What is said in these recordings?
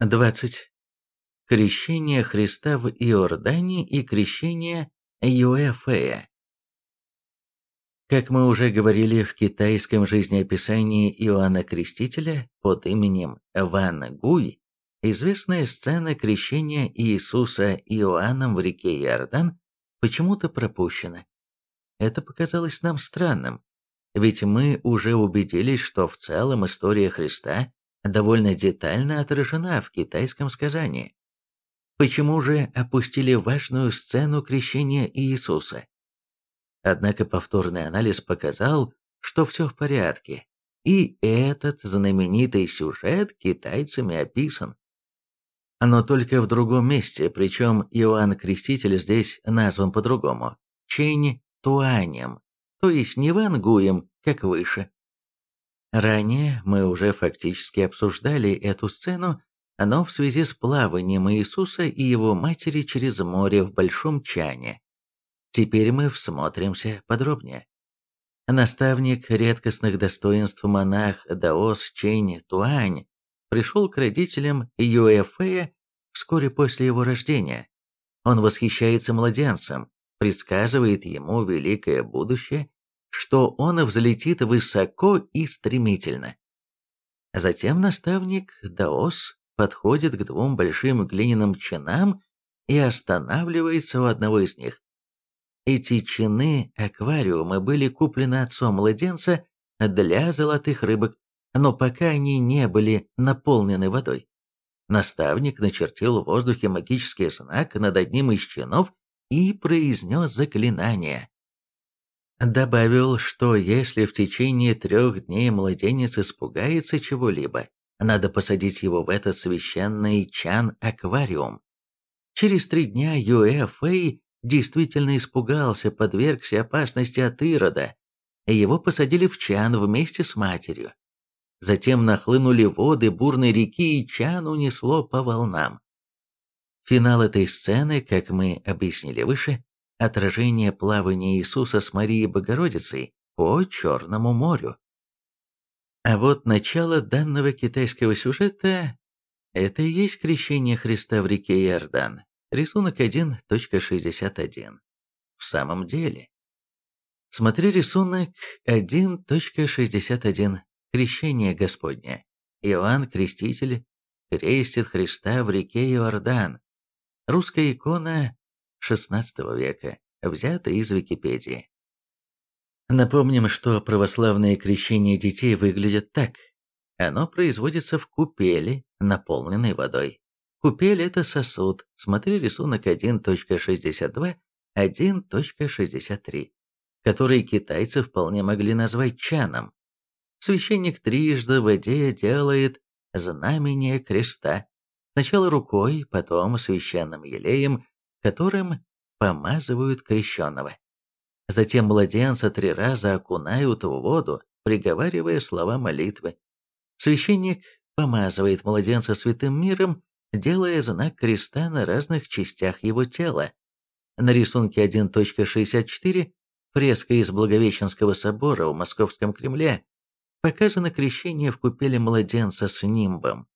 20. Крещение Христа в Иордании и крещение Юэфея. Как мы уже говорили в китайском жизнеописании Иоанна Крестителя под именем Ван Гуй, известная сцена крещения Иисуса Иоанном в реке Иордан почему-то пропущена. Это показалось нам странным, ведь мы уже убедились, что в целом история Христа довольно детально отражена в китайском сказании. Почему же опустили важную сцену крещения Иисуса? Однако повторный анализ показал, что все в порядке, и этот знаменитый сюжет китайцами описан. Но только в другом месте, причем Иоанн Креститель здесь назван по-другому – Чень Туанем, то есть не Вангуем, как выше. Ранее мы уже фактически обсуждали эту сцену, но в связи с плаванием Иисуса и его матери через море в Большом Чане. Теперь мы всмотримся подробнее. Наставник редкостных достоинств монах Даос Чень Туань пришел к родителям Юэфэя вскоре после его рождения. Он восхищается младенцем, предсказывает ему великое будущее, что он взлетит высоко и стремительно. Затем наставник Даос подходит к двум большим глиняным чинам и останавливается у одного из них. Эти чины-аквариумы были куплены отцом младенца для золотых рыбок, но пока они не были наполнены водой. Наставник начертил в воздухе магический знак над одним из чинов и произнес заклинание. Добавил, что если в течение трех дней младенец испугается чего-либо, надо посадить его в этот священный чан-аквариум. Через три дня Юэ Фэй действительно испугался, подвергся опасности от Ирода. Его посадили в чан вместе с матерью. Затем нахлынули воды бурной реки, и чан унесло по волнам. Финал этой сцены, как мы объяснили выше, отражение плавания Иисуса с Марией Богородицей по Черному морю. А вот начало данного китайского сюжета – это и есть крещение Христа в реке Иордан, Рисунок 1.61. В самом деле. Смотри рисунок 1.61. Крещение Господне. Иоанн Креститель крестит Христа в реке Иордан. Русская икона XVI века, взята из Википедии. Напомним, что православное крещение детей выглядит так. Оно производится в купели, наполненной водой. Купель – это сосуд, смотри рисунок 1.62, 1.63, который китайцы вполне могли назвать чаном. Священник трижды в воде делает знамение креста, сначала рукой, потом священным елеем, которым помазывают крещенного. Затем младенца три раза окунают в воду, приговаривая слова молитвы. Священник помазывает младенца святым миром делая знак креста на разных частях его тела. На рисунке 1.64 фреска из Благовещенского собора в Московском Кремле показано крещение в купеле младенца с нимбом.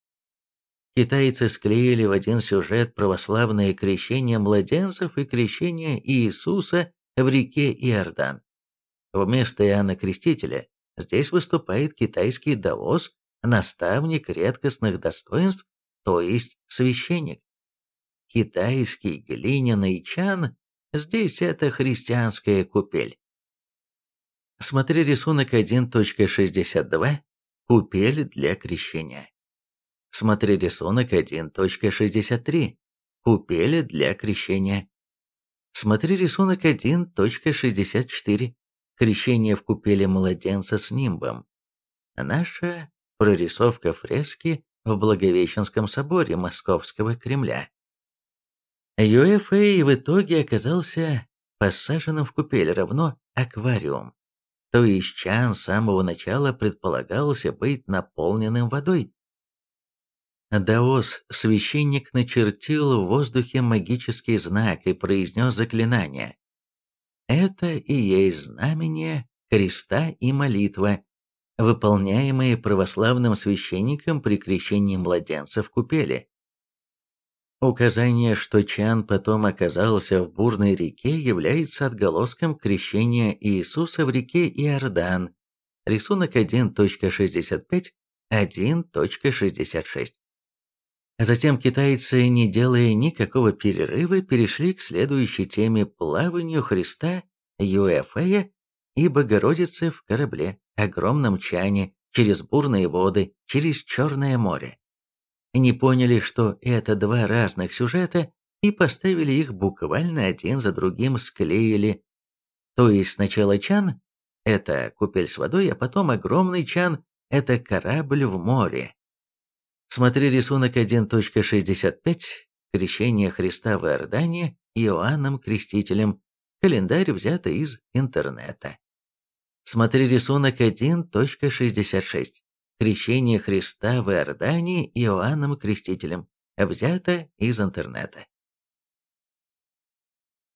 Китайцы склеили в один сюжет православное крещение младенцев и крещение Иисуса в реке Иордан. Вместо Иоанна Крестителя здесь выступает китайский даос, наставник редкостных достоинств то есть священник. Китайский глиняный чан, здесь это христианская купель. Смотри рисунок 1.62, купель для крещения. Смотри рисунок 1.63, купель для крещения. Смотри рисунок 1.64, крещение в купеле младенца с нимбом. Наша прорисовка фрески в Благовещенском соборе Московского Кремля. Юэфэй в итоге оказался посаженным в купель равно аквариум, то есть чан с самого начала предполагался быть наполненным водой. Даос, священник, начертил в воздухе магический знак и произнес заклинание. Это и есть знамение креста и молитва, выполняемые православным священником при крещении младенца в купели. Указание, что Чан потом оказался в бурной реке, является отголоском крещения Иисуса в реке Иордан. Рисунок 1.65, 1.66. Затем китайцы, не делая никакого перерыва, перешли к следующей теме плаванию Христа, Юэфея и Богородицы в корабле, огромном чане, через бурные воды, через Черное море. Не поняли, что это два разных сюжета, и поставили их буквально один за другим склеили. То есть сначала чан – это купель с водой, а потом огромный чан – это корабль в море. Смотри рисунок 1.65 «Крещение Христа в Иордане Иоанном Крестителем». Календарь взято из интернета. Смотри рисунок 1.66 «Крещение Христа в Иордане Иоанном Крестителем». Взято из интернета.